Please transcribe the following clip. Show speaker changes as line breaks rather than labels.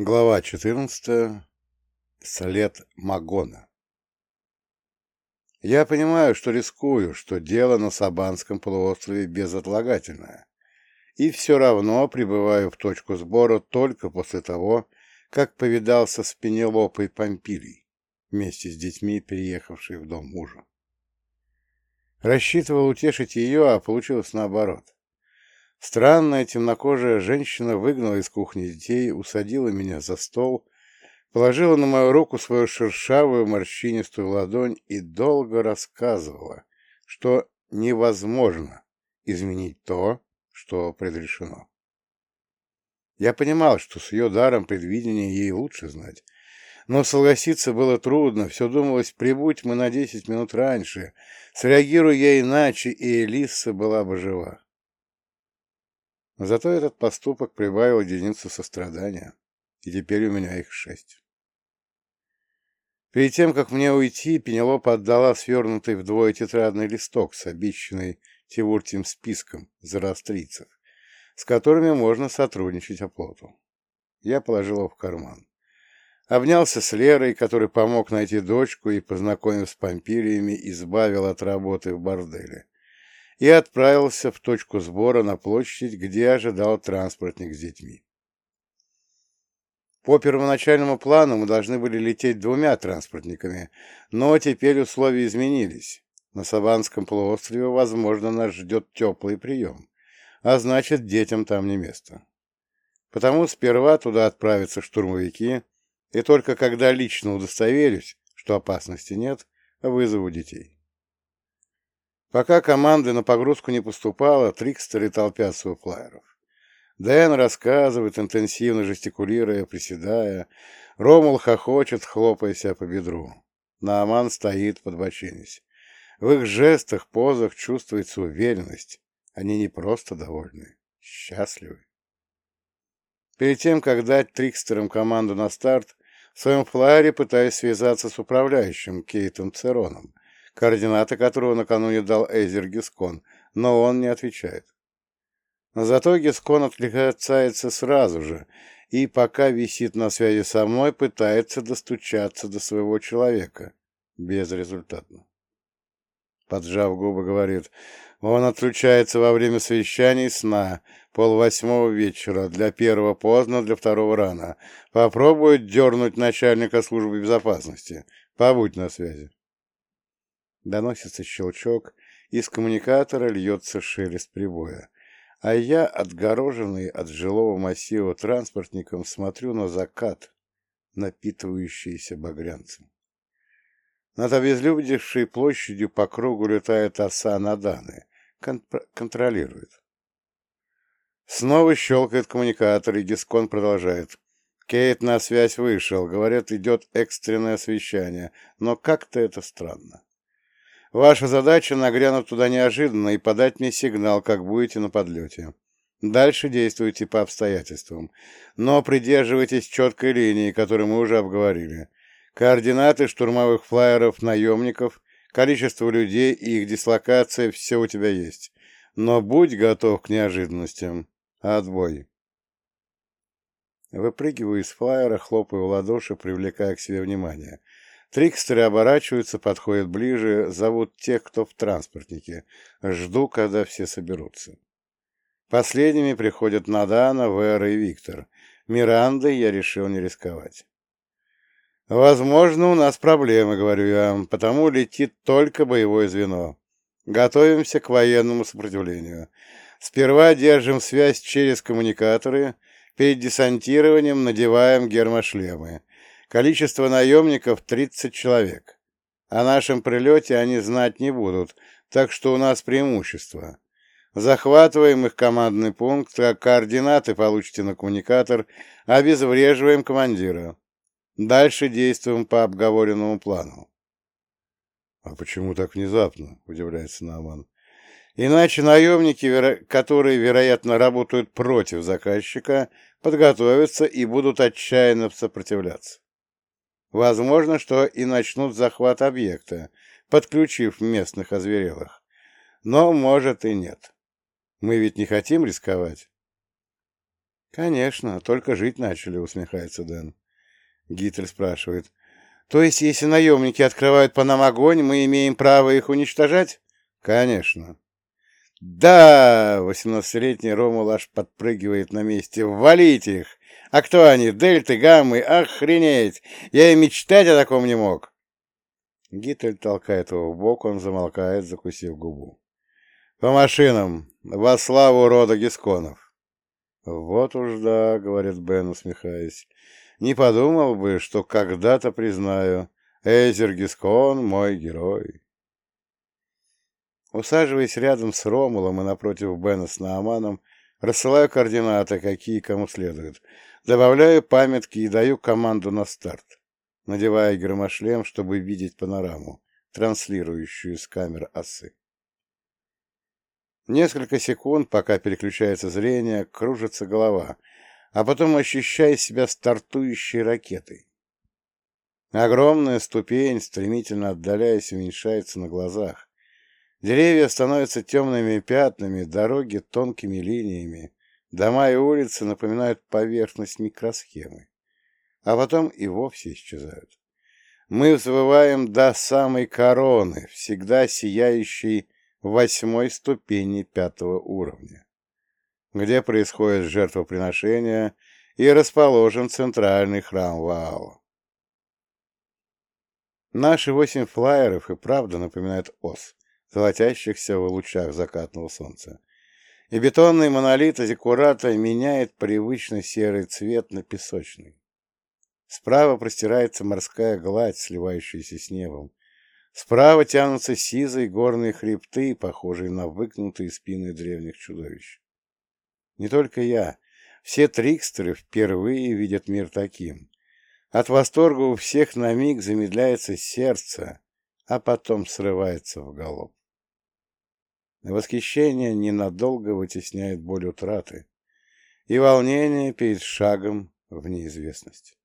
Глава 14. След Магона. Я понимаю, что рискую, что дело на Сабанском полуострове безотлагательное, и все равно прибываю в точку сбора только после того, как повидался с Пенелопой Помпилией, вместе с детьми, переехавшей в дом мужа. Рассчитывал утешить ее, а получилось наоборот. Странная темнокожая женщина выгнала из кухни детей, усадила меня за стол, положила на мою руку свою шершавую морщинистую ладонь и долго рассказывала, что невозможно изменить то, что предрешено. Я понимал, что с ее даром предвидения ей лучше знать, но согласиться было трудно, все думалось, прибудь мы на десять минут раньше, среагируя я иначе, и Элисса была бы жива. Зато этот поступок прибавил единицу сострадания, и теперь у меня их шесть. Перед тем, как мне уйти, Пенелопа отдала свернутый вдвое тетрадный листок с обещанной Тивуртием списком зороастрийцев, с которыми можно сотрудничать оплоту. Я положил его в карман. Обнялся с Лерой, который помог найти дочку и, познакомив с помпириями, избавил от работы в борделе и отправился в точку сбора на площадь, где ожидал транспортник с детьми. По первоначальному плану мы должны были лететь двумя транспортниками, но теперь условия изменились. На Саванском полуострове, возможно, нас ждет теплый прием, а значит, детям там не место. Потому сперва туда отправятся штурмовики, и только когда лично удостоверюсь, что опасности нет, вызову детей. Пока команды на погрузку не поступало, трикстеры толпятся у флайеров. Дэн рассказывает, интенсивно жестикулируя, приседая. Ромул хохочет, хлопая себя по бедру. Нааман стоит, подбочинясь. В их жестах, позах чувствуется уверенность. Они не просто довольны, счастливы. Перед тем, как дать трикстерам команду на старт, в своем флайере пытаюсь связаться с управляющим Кейтом Цероном, координаты которого накануне дал Эзер Гискон, но он не отвечает. Зато Гискон откликается сразу же, и пока висит на связи со мной, пытается достучаться до своего человека. Безрезультатно. Поджав губы, говорит, он отключается во время совещаний сна, полвосьмого вечера, для первого поздно, для второго рано. Попробует дернуть начальника службы безопасности. Побудь на связи. Доносится щелчок, из коммуникатора льется шелест прибоя. А я, отгороженный от жилого массива транспортником, смотрю на закат, напитывающийся багрянцем. Над обезлюдевшей площадью по кругу летает оса Наданы, кон контролирует. Снова щелкает коммуникатор, и Дискон продолжает. Кейт на связь вышел. Говорят, идет экстренное освещение. Но как-то это странно. Ваша задача нагрянуть туда неожиданно и подать мне сигнал, как будете на подлете. Дальше действуйте по обстоятельствам, но придерживайтесь четкой линии, которую мы уже обговорили. Координаты штурмовых флайеров наемников, количество людей и их дислокация – все у тебя есть. Но будь готов к неожиданностям. Отбой. Выпрыгиваю из флайера, хлопаю в ладоши, привлекая к себе внимание – Трикстеры оборачиваются, подходят ближе, зовут тех, кто в транспортнике. Жду, когда все соберутся. Последними приходят Надана, Вера и Виктор. Мирандой я решил не рисковать. «Возможно, у нас проблемы», — говорю я, — «потому летит только боевое звено. Готовимся к военному сопротивлению. Сперва держим связь через коммуникаторы, перед десантированием надеваем гермошлемы. Количество наемников — 30 человек. О нашем прилете они знать не будут, так что у нас преимущество. Захватываем их командный пункт, как координаты получите на коммуникатор, обезвреживаем командира. Дальше действуем по обговоренному плану. — А почему так внезапно? — удивляется Нааман. — Иначе наемники, которые, вероятно, работают против заказчика, подготовятся и будут отчаянно сопротивляться. Возможно, что и начнут захват объекта, подключив местных озверелых. Но, может, и нет. Мы ведь не хотим рисковать. Конечно, только жить начали, усмехается Дэн. Гитлер спрашивает. То есть, если наемники открывают по нам огонь, мы имеем право их уничтожать? Конечно. Да, восемнадцатилетний Ромул аж подпрыгивает на месте. Валите их! А кто они? Дельты, гаммы? Охренеть! Я и мечтать о таком не мог. Гитлер толкает его в бок, он замолкает, закусив губу. «По машинам! Во славу рода Гисконов!» «Вот уж да», — говорит Бен, усмехаясь. «Не подумал бы, что когда-то признаю, Эзер Гискон — мой герой». Усаживаясь рядом с Ромулом и напротив Бена с Нааманом, рассылаю координаты, какие кому следует, добавляю памятки и даю команду на старт, надевая громошлем, чтобы видеть панораму, транслирующую с камер осы. Несколько секунд, пока переключается зрение, кружится голова, а потом ощущаю себя стартующей ракетой. Огромная ступень, стремительно отдаляясь, уменьшается на глазах. Деревья становятся темными пятнами, дороги тонкими линиями, дома и улицы напоминают поверхность микросхемы, а потом и вовсе исчезают. Мы взвываем до самой короны, всегда сияющей восьмой ступени пятого уровня, где происходит жертвоприношение и расположен центральный храм Ваала. Наши восемь флайеров и правда напоминают ос, золотящихся в лучах закатного солнца. И бетонный монолит Азикурата меняет привычно серый цвет на песочный. Справа простирается морская гладь, сливающаяся с небом, Справа тянутся сизые горные хребты, похожие на выгнутые спины древних чудовищ. Не только я. Все трикстеры впервые видят мир таким. От восторга у всех на миг замедляется сердце, а потом срывается в галоп. Восхищение ненадолго вытесняет боль утраты и волнение перед шагом в неизвестность.